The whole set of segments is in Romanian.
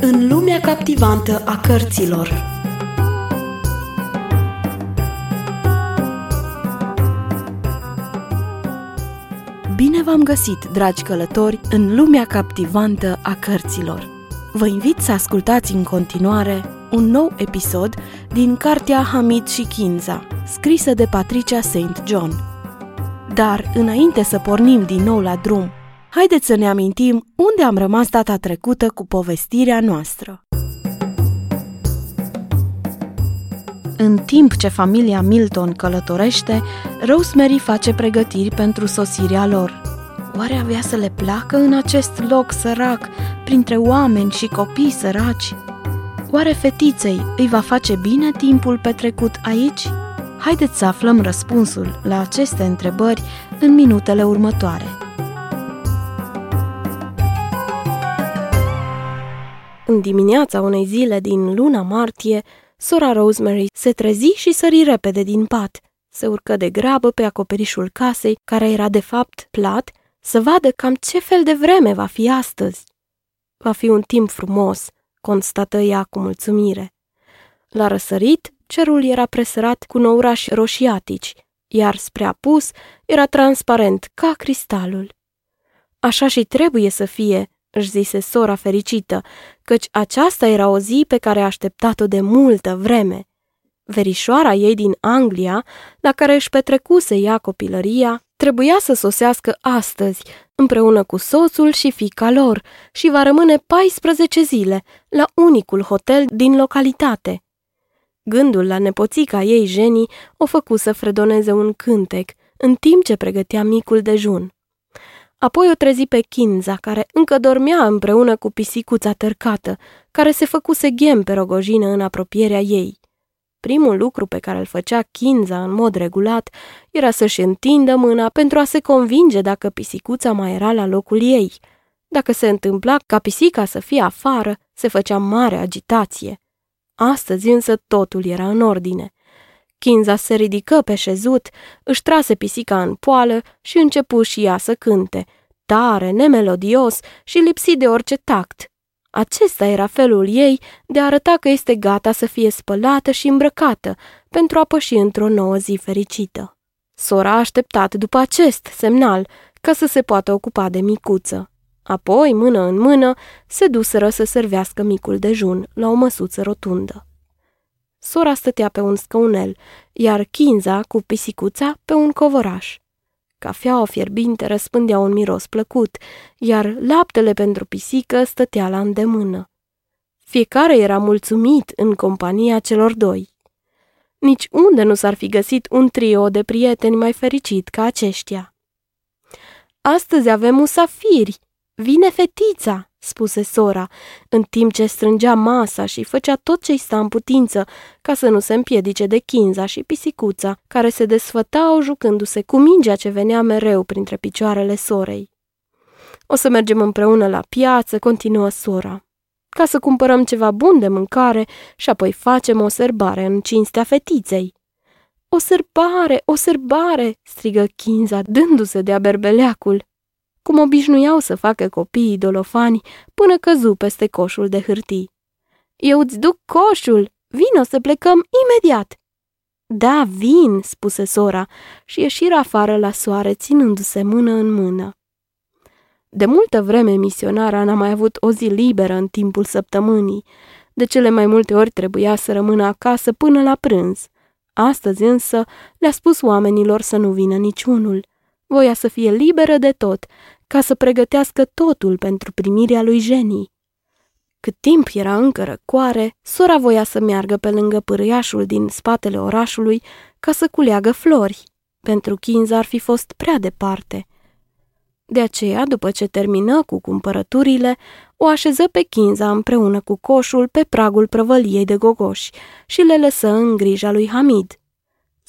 În lumea captivantă a cărților Bine v-am găsit, dragi călători, în lumea captivantă a cărților. Vă invit să ascultați în continuare un nou episod din cartea Hamid și Kinza, scrisă de Patricia St. John. Dar, înainte să pornim din nou la drum, haideți să ne amintim unde am rămas data trecută cu povestirea noastră. În timp ce familia Milton călătorește, Rosemary face pregătiri pentru sosirea lor. Oare avea să le placă în acest loc sărac, printre oameni și copii săraci? Oare fetiței îi va face bine timpul petrecut aici? Haideți să aflăm răspunsul la aceste întrebări în minutele următoare. În dimineața unei zile din luna martie, sora Rosemary se trezi și sări repede din pat. Se urcă de grabă pe acoperișul casei, care era de fapt plat, să vadă cam ce fel de vreme va fi astăzi. Va fi un timp frumos, constată ea cu mulțumire. La răsărit, cerul era presărat cu nourași roșiatici, iar spre apus era transparent ca cristalul. Așa și trebuie să fie, își zise sora fericită, căci aceasta era o zi pe care a așteptat-o de multă vreme. Verișoara ei din Anglia, la care își petrecuse ea copilăria, trebuia să sosească astăzi, împreună cu soțul și fica lor, și va rămâne 14 zile la unicul hotel din localitate. Gândul la nepoțica ei, Jenny, o făcu să fredoneze un cântec, în timp ce pregătea micul dejun. Apoi o trezi pe Kinza, care încă dormea împreună cu pisicuța tărcată, care se făcuse ghem pe rogojină în apropierea ei. Primul lucru pe care îl făcea Kinza în mod regulat era să-și întindă mâna pentru a se convinge dacă pisicuța mai era la locul ei. Dacă se întâmpla ca pisica să fie afară, se făcea mare agitație. Astăzi însă totul era în ordine. Kinza se ridică pe șezut, își trase pisica în poală și începu și ea să cânte, tare, nemelodios și lipsit de orice tact. Acesta era felul ei de a arăta că este gata să fie spălată și îmbrăcată pentru a păși într-o nouă zi fericită. Sora a așteptat după acest semnal ca să se poată ocupa de micuță. Apoi, mână în mână, se duseră să servească micul dejun la o măsuță rotundă. Sora stătea pe un scăunel, iar Kinza cu pisicuța pe un covoraș. Cafeaua fierbinte răspândea un miros plăcut, iar laptele pentru pisică stătea la îndemână. Fiecare era mulțumit în compania celor doi. Nici unde nu s-ar fi găsit un trio de prieteni mai fericit ca aceștia. Astăzi avem musafiri, vine fetița, spuse sora, în timp ce strângea masa și făcea tot ce-i sta în putință, ca să nu se împiedice de chinza și pisicuța, care se desfătau jucându-se cu mingea ce venea mereu printre picioarele sorei. O să mergem împreună la piață, continuă sora, ca să cumpărăm ceva bun de mâncare și apoi facem o serbare în cinstea fetiței. O serbare, o serbare, strigă Chinza, dându-se de-a berbeleacul cum obișnuiau să facă copiii dolofani până căzu peste coșul de hârtii. Eu îți duc coșul, vino să plecăm imediat. Da, vin, spuse sora și ieșiră afară la soare ținându-se mână în mână. De multă vreme misionara n-a mai avut o zi liberă în timpul săptămânii. De cele mai multe ori trebuia să rămână acasă până la prânz. Astăzi însă le-a spus oamenilor să nu vină niciunul. Voia să fie liberă de tot, ca să pregătească totul pentru primirea lui Jenny. Cât timp era încă răcoare, sora voia să meargă pe lângă pârâiașul din spatele orașului ca să culeagă flori. Pentru Kinza ar fi fost prea departe. De aceea, după ce termină cu cumpărăturile, o așeză pe Kinza împreună cu coșul pe pragul prăvăliei de gogoși și le lăsă în grija lui Hamid.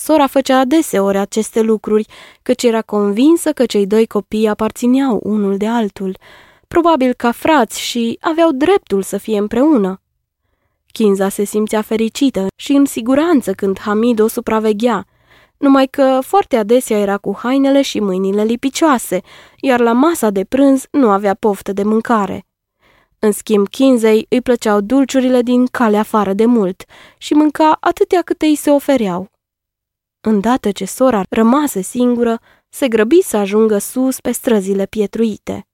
Sora făcea adeseori aceste lucruri, căci era convinsă că cei doi copii aparțineau unul de altul, probabil ca frați și aveau dreptul să fie împreună. Kinza se simțea fericită și în siguranță când Hamid o supraveghea, numai că foarte adesea era cu hainele și mâinile lipicioase, iar la masa de prânz nu avea poftă de mâncare. În schimb, Kinsey îi plăceau dulciurile din cale afară de mult și mânca atâtea câte îi se ofereau. Îndată ce sora rămase singură, se grăbi să ajungă sus pe străzile pietruite.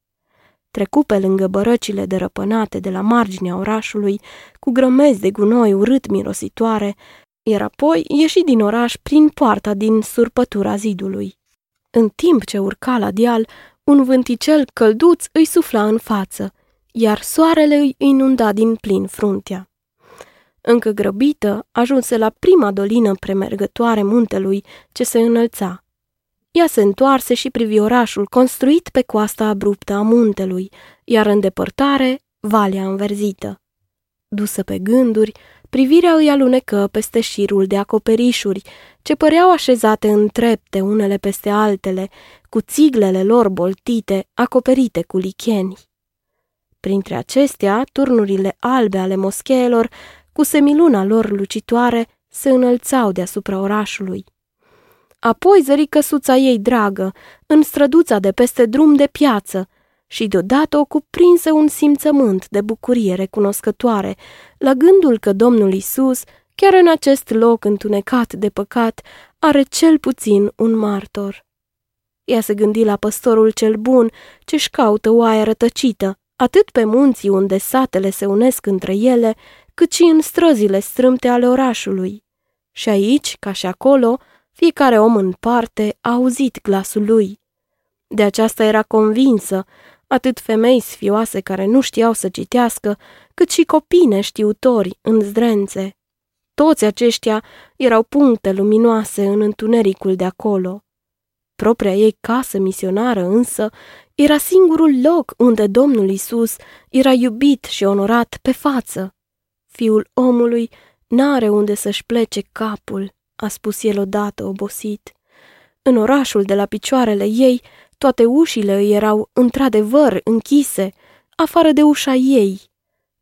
Trecu pe lângă bărăcile derăpânate de la marginea orașului, cu grămezi de gunoi urât mirositoare, iar apoi ieși din oraș prin poarta din surpătura zidului. În timp ce urca la deal, un vânticel călduț îi sufla în față, iar soarele îi inunda din plin fruntea. Încă grăbită, ajunse la prima dolină premergătoare muntelui ce se înălța. Ea se întoarse și privi orașul construit pe coasta abruptă a muntelui, iar în depărtare, valea înverzită. Dusă pe gânduri, privirea îi alunecă peste șirul de acoperișuri, ce păreau așezate în trepte unele peste altele, cu țiglele lor boltite, acoperite cu licheni. Printre acestea, turnurile albe ale moscheelor, cu semiluna lor lucitoare, se înălțau deasupra orașului. Apoi zări căsuța ei dragă, în străduța de peste drum de piață, și deodată o cuprinse un simțământ de bucurie recunoscătoare, la gândul că Domnul Isus, chiar în acest loc întunecat de păcat, are cel puțin un martor. Ea se gândi la păstorul cel bun, ce-și caută oaia rătăcită, atât pe munții unde satele se unesc între ele, cât și în străzile strâmte ale orașului. Și aici, ca și acolo, fiecare om în parte a auzit glasul lui. De aceasta era convinsă, atât femei sfioase care nu știau să citească, cât și copii neștiutori în zdrențe. Toți aceștia erau puncte luminoase în întunericul de acolo. Propria ei casă misionară însă era singurul loc unde Domnul Isus era iubit și onorat pe față. Fiul omului n-are unde să-și plece capul, a spus el odată obosit. În orașul de la picioarele ei, toate ușile îi erau într-adevăr închise, afară de ușa ei.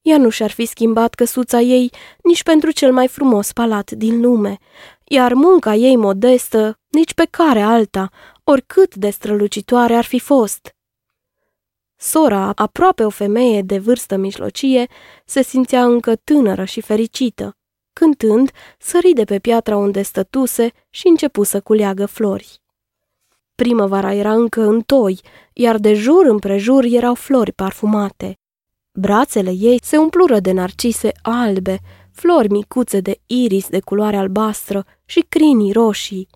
Ea nu și-ar fi schimbat căsuța ei nici pentru cel mai frumos palat din lume, iar munca ei modestă nici pe care alta, oricât de strălucitoare ar fi fost. Sora, aproape o femeie de vârstă mijlocie, se simțea încă tânără și fericită. Cântând, sări de pe piatra unde stătuse și începu să culeagă flori. Primăvara era încă în toi, iar de jur împrejur erau flori parfumate. Brațele ei se umplură de narcise albe, flori micuțe de iris de culoare albastră și crinii roșii.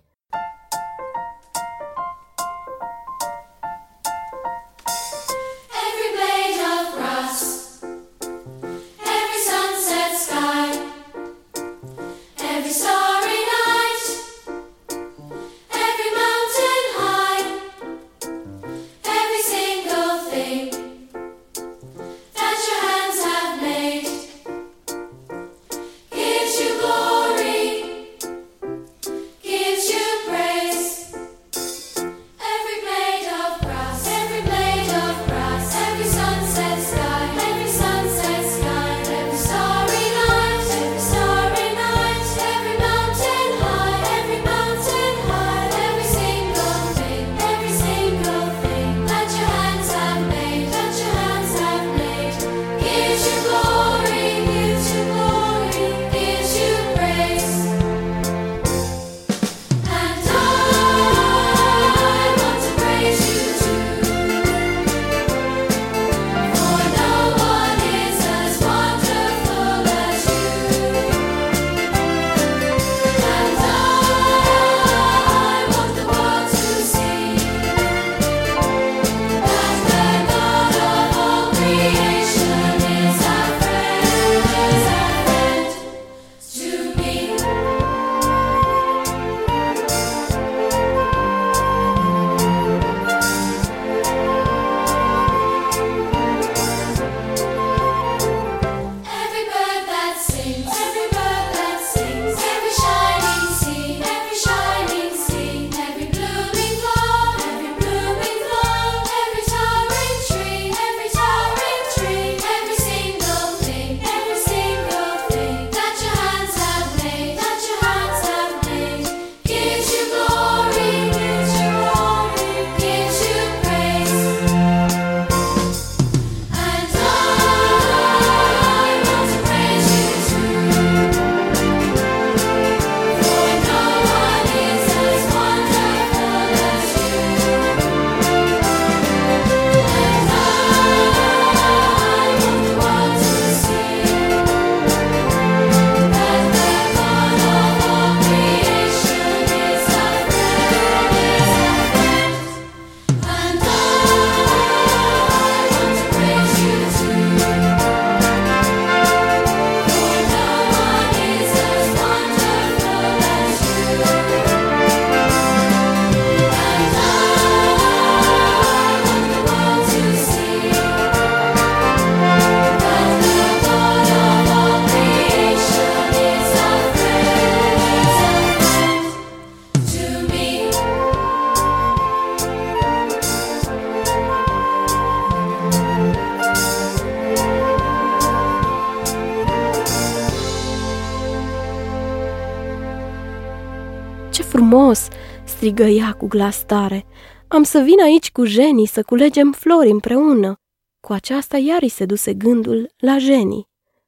Strigă ea cu glas tare. Am să vin aici cu Jenny să culegem flori împreună." Cu aceasta iar îi se duse gândul la Jenny.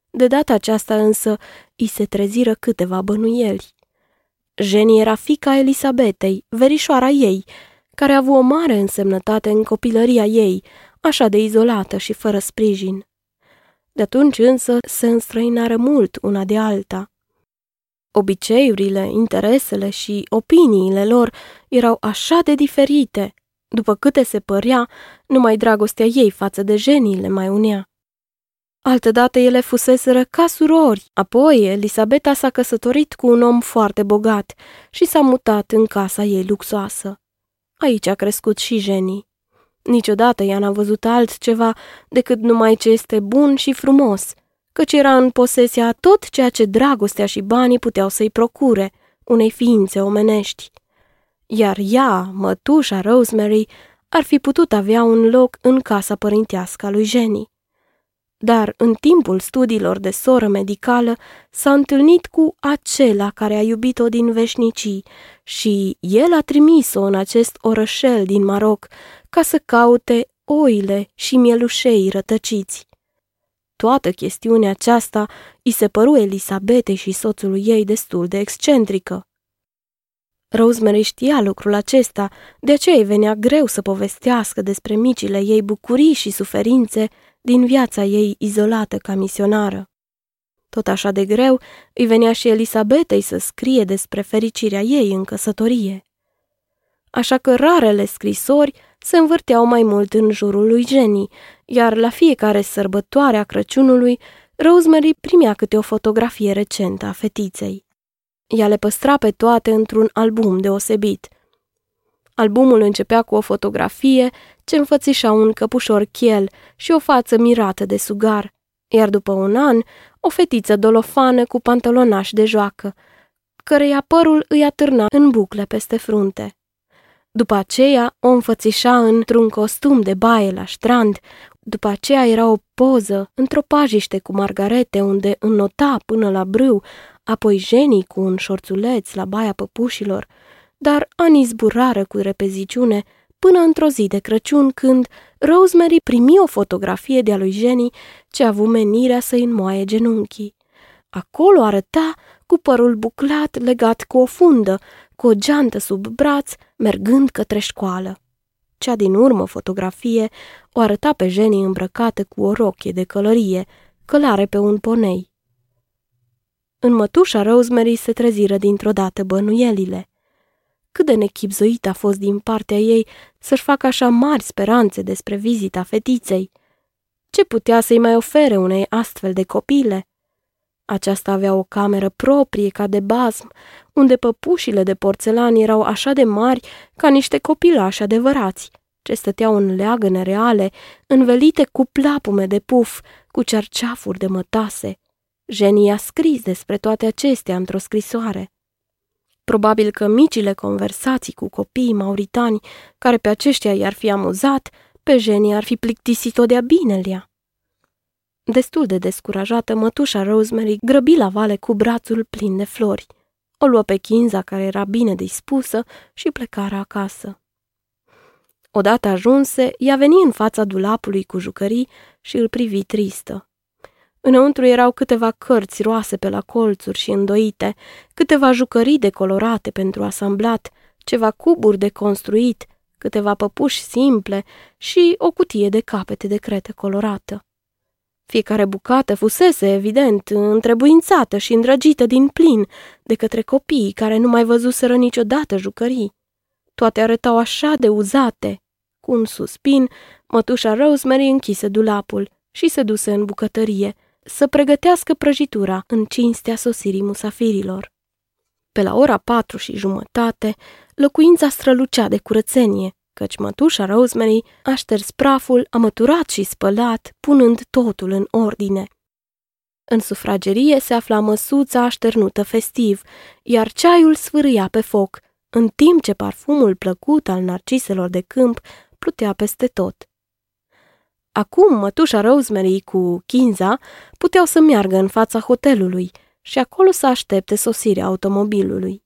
De data aceasta însă îi se treziră câteva bănuieli. Jenny era fica Elisabetei, verișoara ei, care a avut o mare însemnătate în copilăria ei, așa de izolată și fără sprijin. De atunci însă se înstrăinară mult una de alta. Obiceiurile, interesele și opiniile lor erau așa de diferite, după câte se părea, numai dragostea ei față de genii le mai unea. Altădată ele fuseseră ca surori, apoi Elisabeta s-a căsătorit cu un om foarte bogat și s-a mutat în casa ei luxoasă. Aici a crescut și Jenny. Niciodată ea n-a văzut altceva decât numai ce este bun și frumos, căci era în posesia a tot ceea ce dragostea și banii puteau să-i procure, unei ființe omenești. Iar ea, mătușa Rosemary, ar fi putut avea un loc în casa părintească a lui Jenny. Dar în timpul studiilor de soră medicală s-a întâlnit cu acela care a iubit-o din veșnicii și el a trimis-o în acest orășel din Maroc ca să caute oile și mielușei rătăciți. Toată chestiunea aceasta îi se păru Elisabetei și soțului ei destul de excentrică. Rosemary știa lucrul acesta, de aceea îi venea greu să povestească despre micile ei bucurii și suferințe din viața ei izolată ca misionară. Tot așa de greu îi venea și Elisabetei să scrie despre fericirea ei în căsătorie. Așa că rarele scrisori se învârteau mai mult în jurul lui Jenny, iar la fiecare sărbătoare a Crăciunului, Rosemary primea câte o fotografie recentă a fetiței. Ea le păstra pe toate într-un album deosebit. Albumul începea cu o fotografie ce înfățișa un căpușor chiel și o față mirată de sugar, iar după un an, o fetiță dolofană cu pantalonaș de joacă, căreia părul îi atârna în bucle peste frunte. După aceea o înfățișa într-un costum de baie la strand, după aceea era o poză într-o pajiște cu margarete unde înnota până la brâu, apoi genii cu un șorțuleț la baia păpușilor, dar anii zburară cu repeziciune până într-o zi de Crăciun când Rosemary primi o fotografie de-a lui Jenny ce a avut menirea să-i înmoaie genunchii. Acolo arăta cu părul buclat legat cu o fundă, cu o geantă sub braț, mergând către școală. Cea din urmă fotografie o arăta pe Jenny îmbrăcată cu o rochie de călărie, călare pe un ponei. În mătușa Rosemary se treziră dintr-o dată bănuielile. Cât de nechipzuit a fost din partea ei să-și facă așa mari speranțe despre vizita fetiței. Ce putea să-i mai ofere unei astfel de copile? Aceasta avea o cameră proprie ca de bazm, unde păpușile de porțelan erau așa de mari ca niște copilași adevărați, ce stăteau în leagăne reale, învelite cu plapume de puf, cu cerceafuri de mătase. Jenny a scris despre toate acestea într-o scrisoare. Probabil că micile conversații cu copiii mauritani, care pe aceștia i-ar fi amuzat, pe Jenny ar fi plictisit-o de-a binelea. Destul de descurajată, mătușa Rosemary grăbi la vale cu brațul plin de flori. O luă pe Kinza, care era bine dispusă, și plecară acasă. Odată ajunse, ea veni în fața dulapului cu jucării și îl privi tristă. Înăuntru erau câteva cărți roase pe la colțuri și îndoite, câteva jucării decolorate pentru asamblat, ceva cuburi de construit, câteva păpuși simple și o cutie de capete de crete colorată. Fiecare bucată fusese, evident, întrebuințată și îndrăgită din plin de către copiii care nu mai văzuseră niciodată jucării. Toate arătau așa de uzate. Cu un suspin, mătușa Rosemary închise dulapul și se duse în bucătărie să pregătească prăjitura în cinstea sosirii musafirilor. Pe la ora patru și jumătate, locuința strălucea de curățenie căci mătușa Rosemary a șters praful, a măturat și spălat, punând totul în ordine. În sufragerie se afla măsuța așternută festiv, iar ceaiul sfârâia pe foc, în timp ce parfumul plăcut al narciselor de câmp plutea peste tot. Acum mătușa Rosemary cu Kinza puteau să meargă în fața hotelului și acolo să aștepte sosirea automobilului.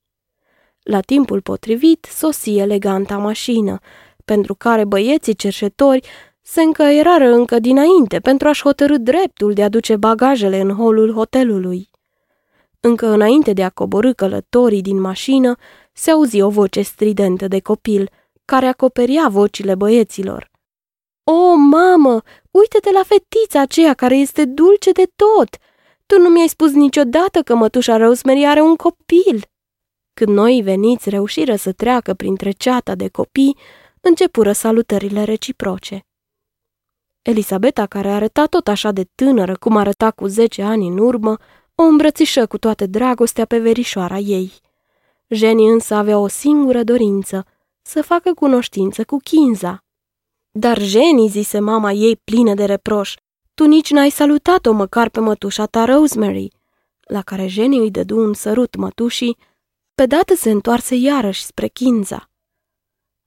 La timpul potrivit sosi eleganta mașină, pentru care băieții cerșetori se încăierară încă dinainte pentru a-și hotărâ dreptul de a duce bagajele în holul hotelului. Încă înainte de a coborâ călătorii din mașină, se auzi o voce stridentă de copil, care acoperia vocile băieților. O, mamă, uite-te la fetița aceea care este dulce de tot! Tu nu mi-ai spus niciodată că mătușa Rosemary are un copil!" Când noi veniți reușiră să treacă printre ceata de copii, începură salutările reciproce. Elisabeta, care arăta tot așa de tânără cum arăta cu zece ani în urmă, o îmbrățișă cu toată dragostea pe verișoara ei. Jenny însă avea o singură dorință, să facă cunoștință cu Kinza. Dar Jenny, zise mama ei plină de reproș, tu nici n-ai salutat-o măcar pe mătușa ta Rosemary. La care Jenny îi dădu un sărut mătușii, pe dată se întoarse iarăși spre Kinza.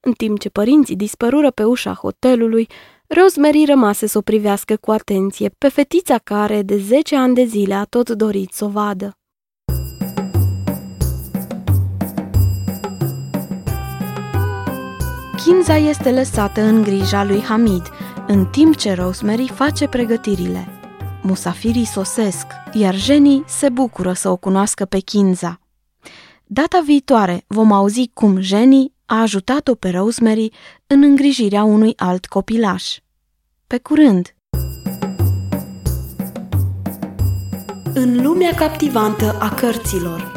În timp ce părinții dispărură pe ușa hotelului, Rosemary rămase să o privească cu atenție pe fetița care de zece ani de zile a tot dorit să o vadă. Kinza este lăsată în grija lui Hamid, în timp ce Rosemary face pregătirile. Musafirii sosesc, iar Jenny se bucură să o cunoască pe Kinza. Data viitoare vom auzi cum Jenny a ajutat-o pe Rosemary în îngrijirea unui alt copilaș. Pe curând! În lumea captivantă a cărților